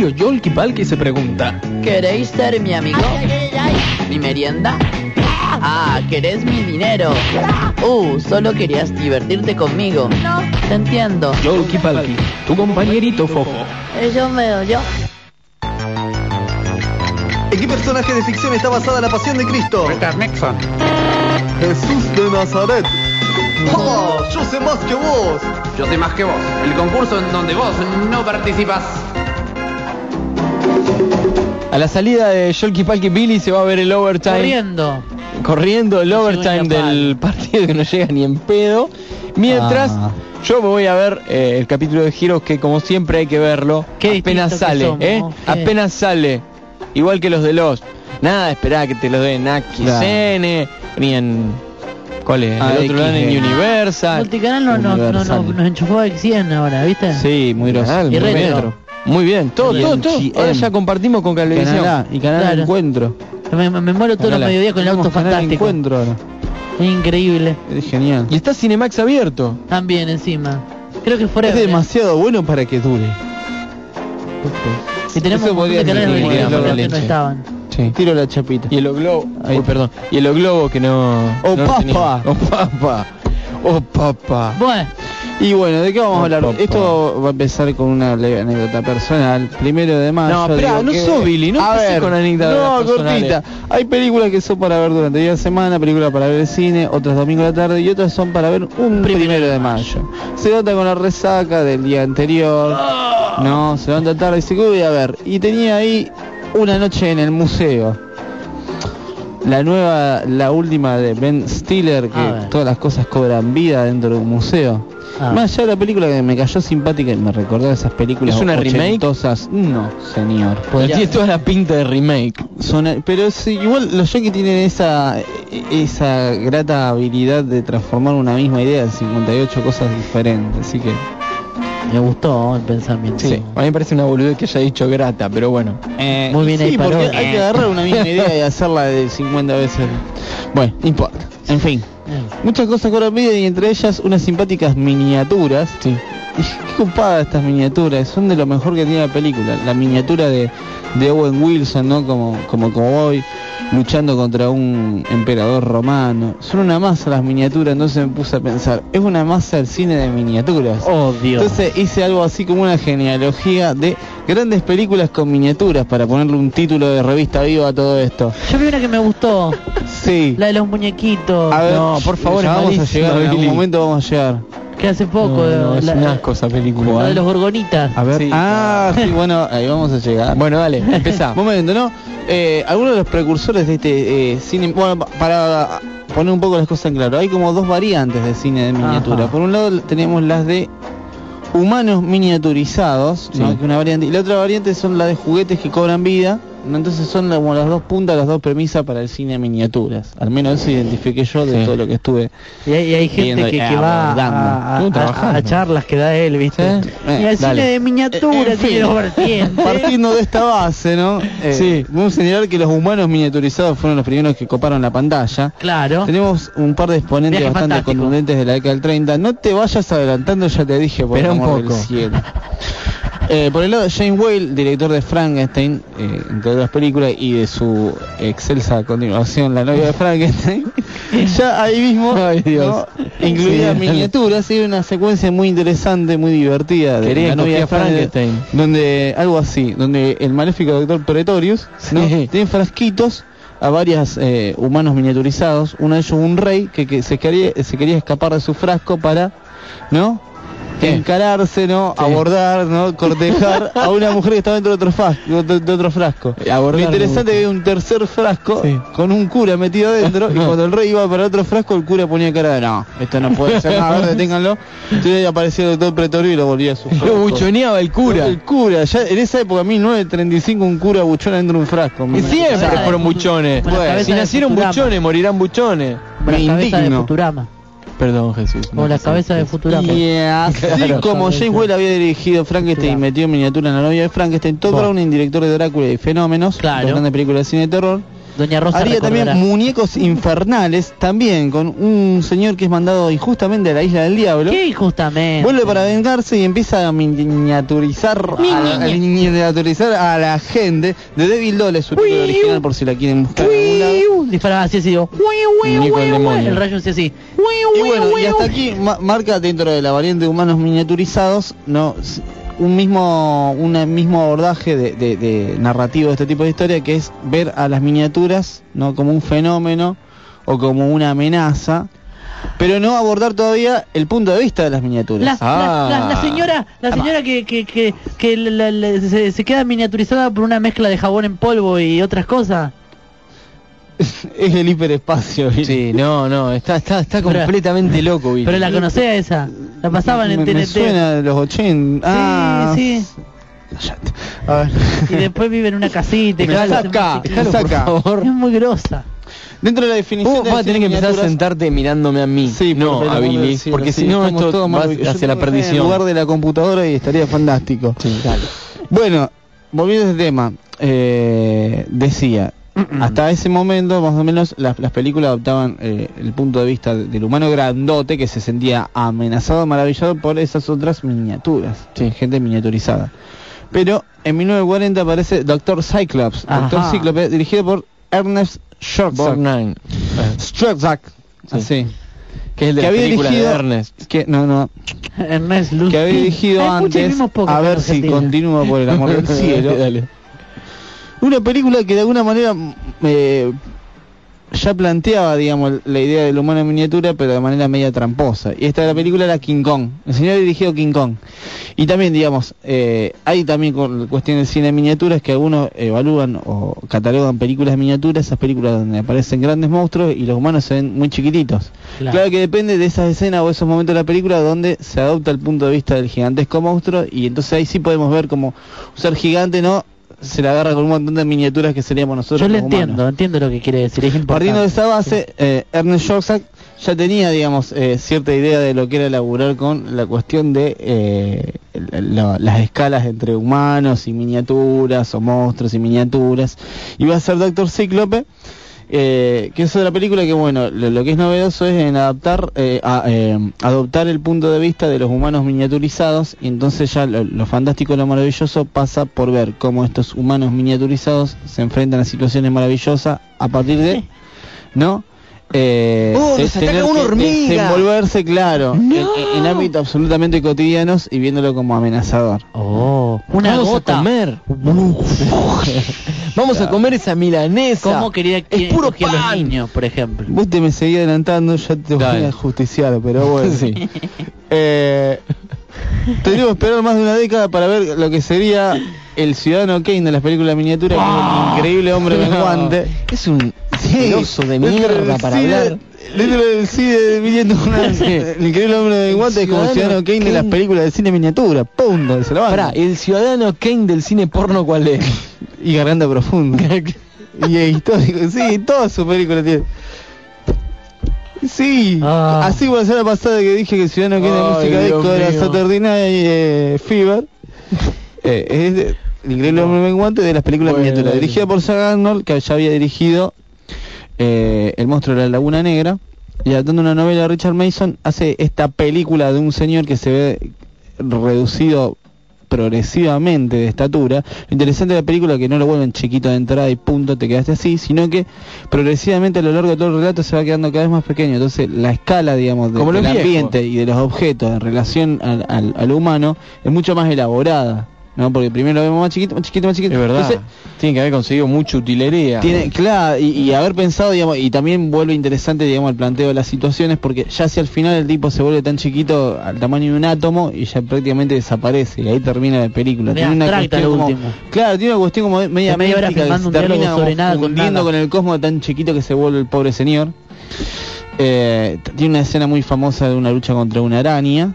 A diario Yolki Palki se pregunta, ¿Queréis ser mi amigo? ¿Mi merienda? Ah, ¿querés mi dinero? Uh, solo querías divertirte conmigo. No, Te entiendo. Yolki Palki, tu compañerito fofo. yo me yo. ¿En qué personaje de ficción está basada la pasión de Cristo? Nixon. Jesús de Nazaret. ¡Oh! Yo sé más que vos. Yo sé más que vos. El concurso en donde vos no participas. A la salida de Sholky Palky Billy se va a ver el overtime. Corriendo. corriendo el No overtime del partido que no llega ni en pedo. Mientras Ah. yo me voy a ver eh, el capítulo de Heroes que como siempre hay que verlo. Qué apenas sale, somos, ¿eh? Apenas sale. Igual que los de los. Nada de esperar que te lo den en XN, ni en... ¿Cuál es? Ah, el otro lado en. Universal. Multicanal no, no, no, nos enchufó a 100 ahora, ¿viste? Sí, muy. Canal, Y muy retro. Muy bien, todo, todo, todo. Ahora ya compartimos con Cablevisión. Y Canal Claro. Encuentro. Me, me- me muero todos los mediodías con el auto fantástico. Encuentro ahora. Es increíble. Es genial. Y está Cinemax abierto. También encima. Creo que Es fuera. demasiado bueno para que dure. Y tenemos un de canales que no estaban. Sí. Tiro la chapita. Y el globo. Perdón. Y el globo que no. Oh, no papa. tenía. Oh papa. Oh papa. Bueno, Y bueno, ¿de qué vamos a hablar? Esto va a empezar con una leve anécdota personal. Primero de mayo. No, esperá, digo no que- Billy, no a ver, con anécdotas No, cortita. Hay películas que son para ver durante la semana, películas para ver el cine, otras domingo a la tarde y otras son para ver un primero, de mayo. Se nota con la resaca del día anterior. No, se levanta tarde y dice, ¿qué voy a ver? Y tenía ahí una noche en el museo. La nueva, la última de Ben Stiller, que todas las cosas cobran vida dentro de un museo. Ah. Más allá de la película que me cayó simpática y me recordó esas películas ¿Es una remake? No, señor. Pues tiene toda la pinta de remake. Son- pero sí, igual los yankees tienen esa esa grata habilidad de transformar una misma idea en 58 cosas diferentes, así que me gustó el pensamiento. Sí. A mí me parece una boludez que haya dicho grata, pero bueno. eh, Muy bien ahí, porque hay que agarrar una misma idea y hacerla de 50 veces. Bueno, no importa. En fin. Muchas cosas cobran vida y entre ellas unas simpáticas miniaturas. Sí. Y qué copada estas miniaturas, son de lo mejor que tiene la película. La miniatura de, de Owen Wilson, ¿no? Como, como cowboy, luchando contra un emperador romano. Son una masa las miniaturas, entonces me puse a pensar, es una masa el cine de miniaturas. Oh, Dios. Entonces hice algo así como una genealogía de grandes películas con miniaturas para ponerle un título de revista viva a todo esto. Yo vi una que me gustó. Sí. La de los muñequitos. A ver, No, por favor, vamos a llegar, en algún momento vamos a llegar. Que hace poco. No, no, es la, un asco esa película. la de los gorgonitas. A ver, Sí. ah, sí, bueno, ahí vamos a llegar. Bueno, dale, empezá. Momento, ¿no? Eh, algunos de los precursores de este eh, cine, bueno, pa- para poner un poco las cosas en claro, hay como dos variantes de cine de miniatura. Ajá. Por un lado tenemos las de humanos miniaturizados, ¿no? Que una variante, y la otra variante son las de juguetes que cobran vida. Entonces son como las dos puntas, las dos premisas para el cine de miniaturas. Al menos eso identifiqué yo de Sí. todo lo que estuve. Y hay, y hay gente Viendo- que, que ah, va a, a- a- trabajando. a charlas que da él, ¿viste? Sí. Y Eh, el dale. cine de miniatura En fin, tiene dos vertientes. Partiendo de esta base, ¿no? Eh, Sí. Vamos a señalar que los humanos miniaturizados fueron los primeros que coparon la pantalla. Claro. Tenemos un par de exponentes Viaje bastante contundentes de la década del 30. No te vayas adelantando, ya te dije, por el un amor del poco. cielo. Eh, por el lado de Jane Whale, director de Frankenstein, eh, entre otras películas, y de su excelsa continuación, La novia de Frankenstein, ya ahí mismo Ay, Dios. ¿no? incluía Sí, miniaturas y una secuencia muy interesante, muy divertida de Quería La novia de Frankenstein, Frankenstein. donde algo así, donde el maléfico doctor Pretorius tiene frasquitos a varios eh, humanos miniaturizados, uno de ellos un rey que, que se quería se quería escapar de su frasco para, ¿no? ¿Qué? encararse, ¿no? Sí. abordar, ¿no? cortejar a una mujer que estaba dentro de otro frasco, de, de otro frasco. Eh, abordar Lo interesante que había un tercer frasco Sí. con un cura metido adentro y cuando el rey iba para otro frasco el cura ponía cara de no, esto no puede ser nada, a ver, deténganlo. Entonces aparecía el doctor Pretorio y lo volvía a su frasco. Lo buchoneaba el cura. El cura, ya en esa época, 1935, un cura buchón dentro de un frasco. Y siempre fueron buchones. Bueno, si nacieron buchones, morirán buchones. Me indigno. Perdón, Jesús. Como la cabeza de Futurama. Y así Claro. como. James Whale había dirigido Frankenstein y metió miniatura en la novia de Frankenstein, Todd Bueno. Browning, director de Drácula y Fenómenos, Claro. dos grandes películas de cine de terror, Doña Rosa haría también muñecos infernales, también con un señor que es mandado injustamente a la isla del diablo. ¿Qué injustamente? Vuelve para vengarse y empieza a miniaturizar a, la- a miniaturizar a la gente de Devil Doll, es su título original por si la quieren buscar en algún lado. Disparaba así así, digo, el rayo hacía así. Y bueno, y hasta aquí ma- marca dentro de la variante de humanos miniaturizados, no un mismo un mismo abordaje de, de- de narrativo de este tipo de historia que es ver a las miniaturas no como un fenómeno o como una amenaza, pero no abordar todavía el punto de vista de las miniaturas. La, la- la- la señora, la señora que, que, que, que la- la- se, se queda miniaturizada por una mezcla de jabón en polvo y otras cosas. es el hiperespacio. Sí, no, no, está, está, está Pero- completamente loco, Billy. Pero la conocía esa, la pasaban en me, me TNT. suena de los 80. ah, Sí, A ver. sí. Y después vive en una casita. y vez saca, saca. por favor. Es muy grosa. Dentro de la definición Vos de vas a tener que empezar a sentarte mirándome a mí, Sí, no a Billy, porque sí, si no esto todos va hacia la En perdición. lugar de la computadora y estaría fantástico. Sí, dale. Bueno, volviendo a este tema, eh, decía, hasta ese momento más o menos las, las películas adoptaban eh, el punto de vista de- del humano grandote que se sentía amenazado, maravillado por esas otras miniaturas, gente miniaturizada. Pero en 1940 aparece Doctor Cyclops, Doctor Ajá. Cíclope, dirigido por Ernest. Schwarzenegger, Sí. así. Que es el de que la había película dirigido, de Ernest. que no, no, Ernest Lupin. que había dirigido antes, a ver si continúa por el amor del cielo. Dale. Una película que de alguna manera eh, ya planteaba, digamos, la idea del humano en miniatura, pero de manera media tramposa. Y esta la película era King Kong. El señor ha dirigido King Kong. Y también, digamos, eh, hay también con cuestión del cine en miniaturas que algunos evalúan o catalogan películas de miniaturas, esas películas donde aparecen grandes monstruos y los humanos se ven muy chiquititos. Claro. Claro, que depende de esas escenas o esos momentos de la película donde se adopta el punto de vista del gigantesco monstruo y entonces ahí sí podemos ver como un ser gigante, ¿no? Se le agarra con un montón de miniaturas que seríamos nosotros. Yo lo humanos. entiendo, entiendo lo que quiere decir, es. Partiendo de esa base, eh, Ernest Schwarzenegger ya tenía, digamos, eh, cierta idea de lo que era laburar con la cuestión de eh, la- las escalas entre humanos y miniaturas, o monstruos y miniaturas. Iba a ser Doctor Cíclope, eh, que es otra película que, bueno, lo, lo que es novedoso es en adaptar, eh, a- eh, adoptar el punto de vista de los humanos miniaturizados, y entonces ya lo, lo fantástico, lo maravilloso pasa por ver cómo estos humanos miniaturizados se enfrentan a situaciones maravillosas a partir de, ¿no? Eh, ¡Oh, tener una que desenvolverse, claro, en, en ámbitos absolutamente cotidianos y viéndolo como amenazador. Oh, una Vamos gota. a comer. Vamos a comer esa milanesa. ¿Cómo quería que Es puro a los pan. niños, por ejemplo? Vos te me seguís adelantando, ya te voy Dale. a justiciar, pero bueno. Sí. Eh, tendríamos que esperar más de una década para ver lo que sería el ciudadano Kane de las películas de miniatura, que es el increíble hombre No. menguante. Es un Sí, oso de mierda para hablar. Dentro del de el increíble hombre menguante es como el Ciudadano Kane de las películas de cine miniatura. Punto, se lo van. Pará, el ciudadano Kane del cine porno, ¿cuál es? Y Garganta Profunda. y es histórico, sí, toda su película tiene. Sí, Ah. así como la semana pasada que dije que el ciudadano Kane de música disco era. Saturday Night eh, Fever. eh, es de- el increíble hombre menguante de las películas Bueno, miniaturas. Dirigida por Arnold, que ya había dirigido eh, El monstruo de la Laguna Negra. Y adaptando una novela de Richard Mason, hace esta película de un señor que se ve reducido progresivamente de estatura. Lo interesante de la película es que no lo vuelven chiquito de entrada y punto, te quedaste así, sino que progresivamente a lo largo de todo el relato se va quedando cada vez más pequeño. Entonces la escala, digamos, de- del ambiente y de los objetos en relación al, al, al humano es mucho más elaborada. ¿No? Porque primero lo vemos más chiquito, más chiquito, más chiquito. Es verdad. Entonces, Tiene que haber conseguido mucha utilería. tiene, claro, y, y haber pensado, digamos, y también vuelve interesante, digamos, el planteo de las situaciones, porque ya hacia el final el tipo se vuelve tan chiquito al tamaño de un átomo y ya prácticamente desaparece, y ahí termina la película. Tiene una cuestión lo como- claro, tiene una cuestión como media, media hora filmando un se termina sobre nada con nada. con el cosmos tan chiquito que se vuelve el pobre señor. Eh, tiene una escena muy famosa de una lucha contra una araña.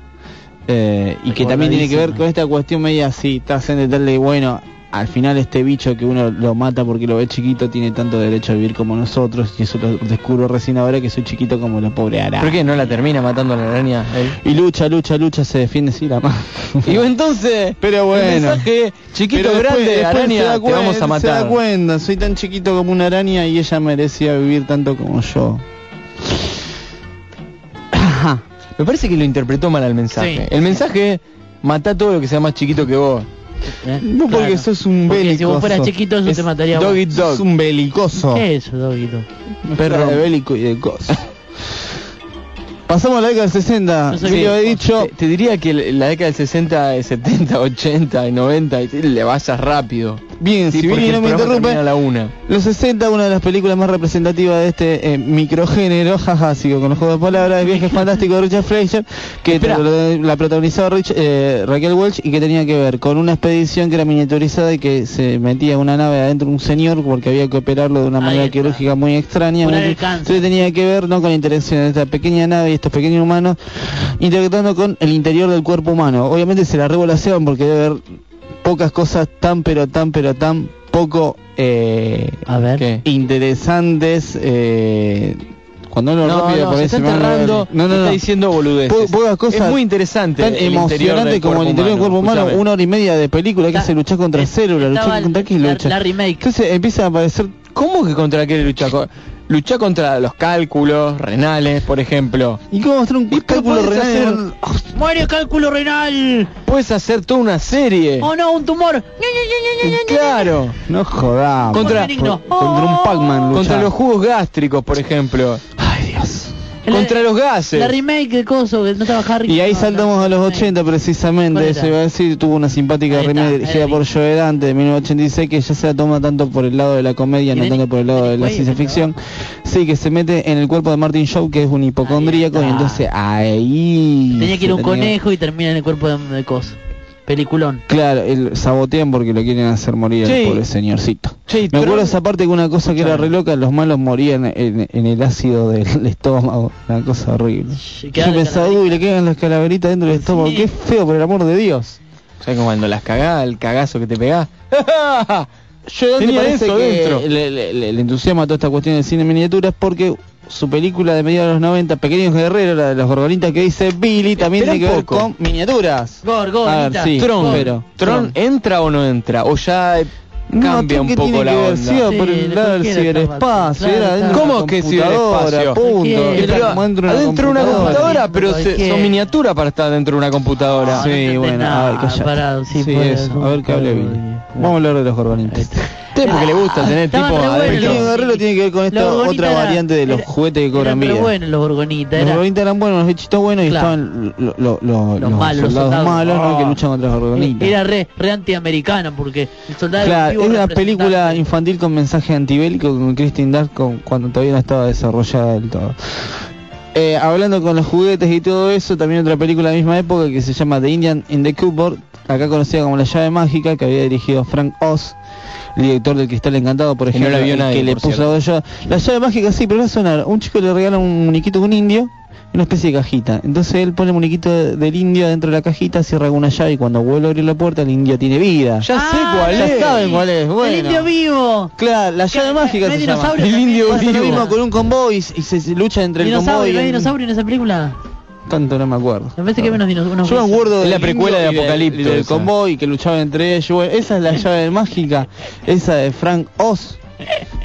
Eh, y que también tiene que ver con esta cuestión media así, trascendental de bueno, al final este bicho que uno lo mata porque lo ve chiquito tiene tanto derecho a vivir como nosotros, y eso lo descubro recién ahora que soy chiquito como la pobre araña. ¿Por qué no la termina matando a la araña? él? Y lucha, lucha, lucha, se defiende sí la mano. Y entonces, Pero bueno. el mensaje chiquito, Pero grande, después araña, te vamos a Se da matar. cuenta, soy tan chiquito como una araña y ella merecía vivir tanto como yo. Me parece que lo interpretó mal el mensaje. Sí. El mensaje es, matá todo lo que sea más chiquito que vos. ¿eh? No porque Claro. sos un Porque bélico. si vos fueras chiquito eso te mataría a vos. Dog dog. Sos un belicoso. ¿Qué es eso, Doguito? Perro de bélico y de cosas. Pasamos a la década del 60. Yo Sí, he dicho. Te, te diría que la década del 60, 70, 80 y 90 y le vayas rápido. Bien, Sí, si bien no me interrumpe. la una. Los 60, una de las películas más representativas de este eh, microgénero, jaja, sigo con los juegos de palabras, el viaje fantástico de Richard Fleischer, que la protagonizaba Rich- eh, Raquel Welch y que tenía que ver con una expedición que era miniaturizada y que se metía una nave adentro de un señor porque había que operarlo de una Ahí manera está. quirúrgica muy extraña. Muy-. Entonces tenía que ver no con la interacción de esta pequeña nave y estos pequeños humanos interactuando con el interior del cuerpo humano. Obviamente se la revolación porque debe haber pocas cosas tan pero tan pero tan poco eh, A ver. ¿Qué? interesantes eh, cuando uno No, rápido no, por se está enterrando, no, no, está diciendo boludeces. Po- pocas cosas es muy interesante tan el emocionante como el interior del cuerpo humano, una hora y media de película que hace luchar contra es- células, luchar contra qué la- lucha. la remake. Entonces empieza a aparecer ¿Cómo que contra qué lucha? Lucha contra los cálculos renales, por ejemplo. ¿Y cómo mostrar un cálculo renal? hacer- ¡Muere cálculo renal! Puedes hacer toda una serie. ¡Oh no, un tumor! Claro. No jodamos. Contra- un Pac-Man Contra los jugos gástricos, por ejemplo. La- Contra los gases. La remake de Coso, que no estaba Harry. Y ahí no, saltamos no, a los no, 80 precisamente, ¿Cuál eso iba a decir, tuvo una simpática remake dirigida por. Joe Dante de 1986 que ya se la toma tanto por el lado de la comedia, no tanto por el lado de la ciencia ficción. Sí, que se mete en el cuerpo de Martin Shaw, que es un hipocondríaco, y entonces ahí... Tenía que ir un conejo y termina en el cuerpo de, de Coso. Peliculón. Claro, el sabotean porque lo quieren hacer morir Sí. al pobre señorcito. Y Me acuerdo esa parte que una cosa que era re loca, los malos morían en, en el ácido del estómago, una cosa horrible. Quedaba pensaba, uy, le quedan las calaveritas dentro del estómago, Sí. qué feo, por el amor de Dios. ¿Sabes cómo cuando las cagás, el cagazo que te pegás? Yo Tenía parece eso que dentro. Le, le- le- le entusiasma toda esta cuestión del cine en miniaturas porque su película de mediados de los 90, Pequeños Guerreros, la de los gorgonitas que dice Billy, también Espera tiene que ver con miniaturas. Gor, gor, A ver, Anita. sí, Tron, pero Tron, ¿entra o no entra? O ya No, cambia ¿tú un poco la que onda. Sí, por el lado del ciberespacio, claro, de ¿Cómo que ciberespacio? punto. Pero de una adentro de una computadora. pero se- son miniaturas para estar dentro de una computadora. No, Sí, bueno, nada, a ver, callate. pará, sí, Sí, puede- eso, a ver qué hable Billy. Vamos a hablar de los gorgonitas. Porque le gusta tener tipo Estaban re adentro. buenos. Pequeño Guerrero tiene que ver con esta otra era- variante de los era- juguetes que cobran vida. buenos los gorgonitas. Los gorgonitas eran buenos, los bichitos buenos y estaban lo- lo- lo- los, malos, los soldados soldados. malos ¿no? Que luchan contra los gorgonitas. Era re, re antiamericano porque el soldado Claro, es una película infantil con mensaje antibélico con Christine Dark con- cuando todavía no estaba desarrollada del todo. Eh, hablando con los juguetes y todo eso, también otra película de la misma época que se llama The Indian in the Cupboard, acá conocida como La llave mágica, que había dirigido Frank Oz, el director del Cristal Encantado, por no ejemplo, la vio el nadie, que le puso cierto. la llave. La llave mágica sí, pero va a sonar. Un chico le regala un muñequito con un indio, una especie de cajita. Entonces él pone el muñequito de- del indio dentro de la cajita, cierra una llave y cuando vuelve a abrir la puerta el indio tiene vida. Ya sé Ah, cuál ya es. saben cuál es. Bueno. El indio vivo. Claro, la llave Que- mágica no se llama. El indio vivo. mismo. con un convoy y se, y se lucha entre el Dinosaurio, convoy. ¿no hay dinosaurio en esa película? Tanto no me acuerdo. Me parece que hay unos dinosaurios. Yo me acuerdo Es la precuela de y del- Apocalipto, convoy que luchaba entre ellos. Esa es la llave mágica, esa de Frank Oz.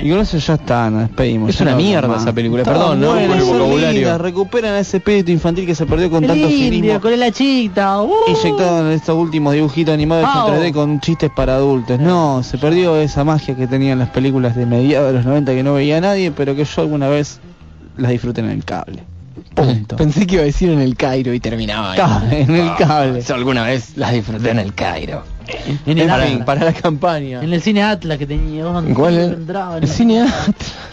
Y con eso ya está, nos despedimos. Es una no mierda esa película, perdón, ¿no? buenas, Por el son vocabulario. lindas, recuperan ese espíritu infantil que se perdió con El tanto cinismo. con la chita. Uh. Inyectado en estos últimos dibujitos animados hechos en Au. 3D con chistes para adultos. No, se perdió esa magia que tenían las películas de mediados de los 90 que no veía nadie, pero que yo alguna vez las disfruté en el cable. Punto. Pensé que iba a decir en el Cairo y terminaba. ahí. En el cable. Yo alguna vez las disfruté en el Cairo. En el para, Atlas. para la campaña. En el cine Atlas que tenía. donde ¿Cuál es? entraba, El ¿no? cine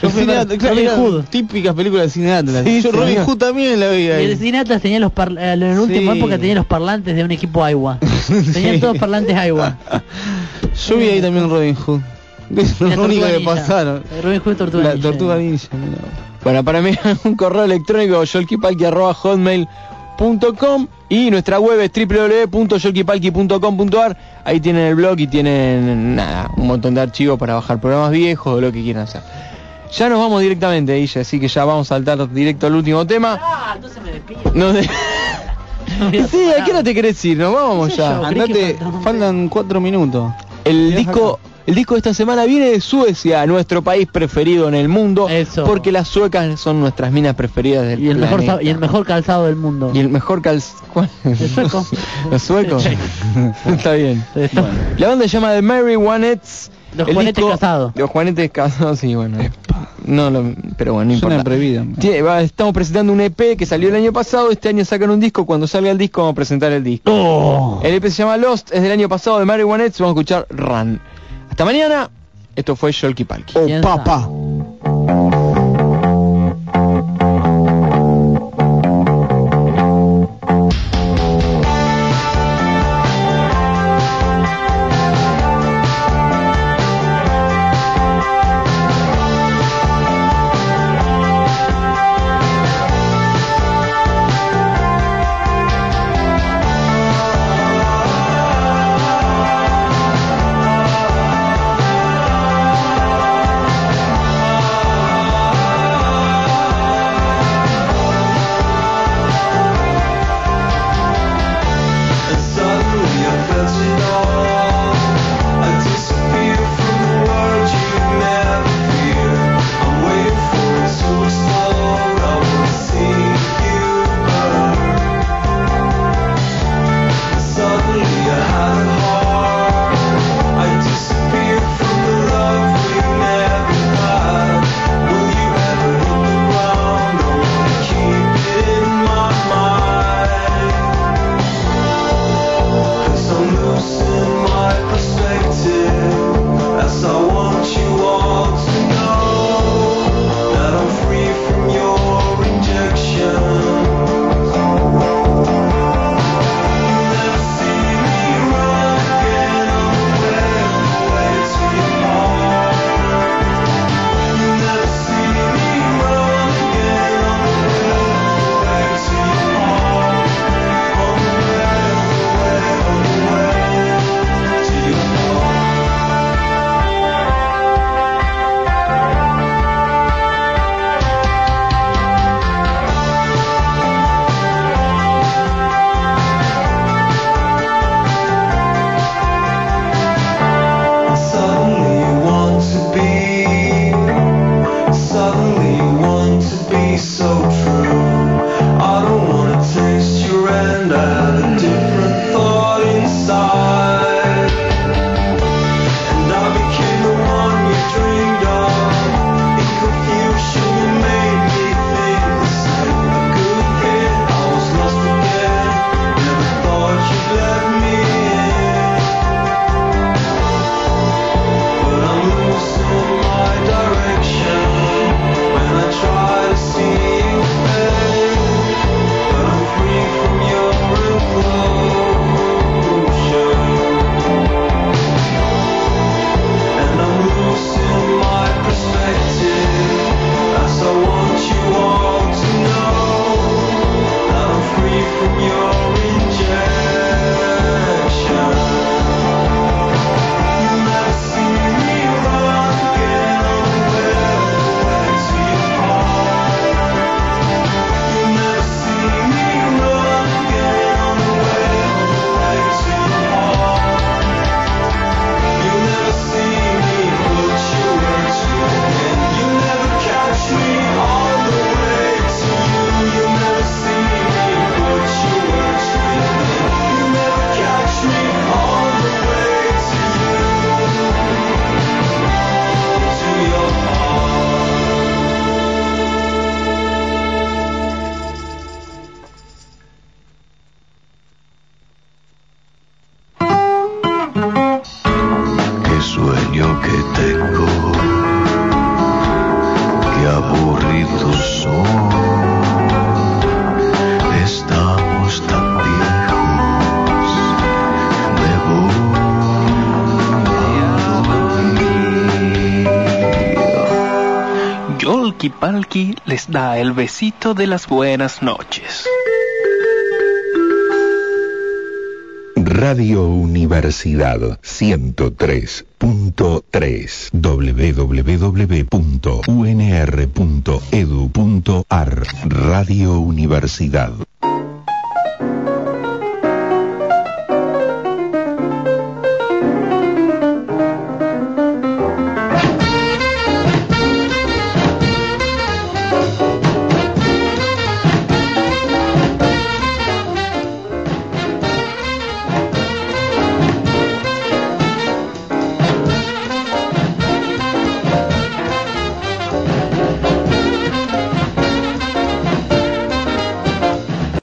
Yo El cine Atlas, claro, Robin Hood. típicas películas de cine Atlas. Sí, yo Robin. Hood también la vi ahí. el cine Atlas tenía los par- eh, en la última Sí. época tenía los parlantes de un equipo Aiwa. Tenían Sí. todos parlantes Aiwa. Yo vi ahí también Robin Hood. Es lo único que pasaron. Robin Hood Tortuga La tortuga ninja. mirá. Bueno, para mí un correo electrónico yolkipalki.hotmail.com y nuestra web es www.yolkipalki.com.ar Ahí tienen el blog y tienen nada, un montón de archivos para bajar programas viejos o lo que quieran hacer. Ya nos vamos directamente, Guille, así que ya vamos a saltar directo al último tema. Ah, entonces me despido. No de- sí, ¿a qué no te querés ir? Nos vamos ya. Andate, faltan cuatro minutos. El disco el disco de esta semana viene de Suecia, nuestro país preferido en el mundo, Eso. porque las suecas son nuestras minas preferidas del y el. Mejor, y el mejor calzado del mundo. Y el mejor calzado... ¿El sueco? ¿Los suecos? Está bien. La banda se llama The Mary Juanettes. Los Juanetes casados. Los Juanetes casados, sí, bueno. No, pero bueno, no importa. Tiene, estamos presentando un EP que salió el año pasado, este año sacan un disco, cuando salga el disco vamos a presentar el disco. ¡Oh! El EP se llama Lost, es del año pasado de Mary Juanettes, vamos a escuchar Run. Hasta mañana. Esto fue Sholky Palki. Oh, papá. Palki les da el besito de las buenas noches. Radio Universidad 103.3 www.unr.edu.ar Radio Universidad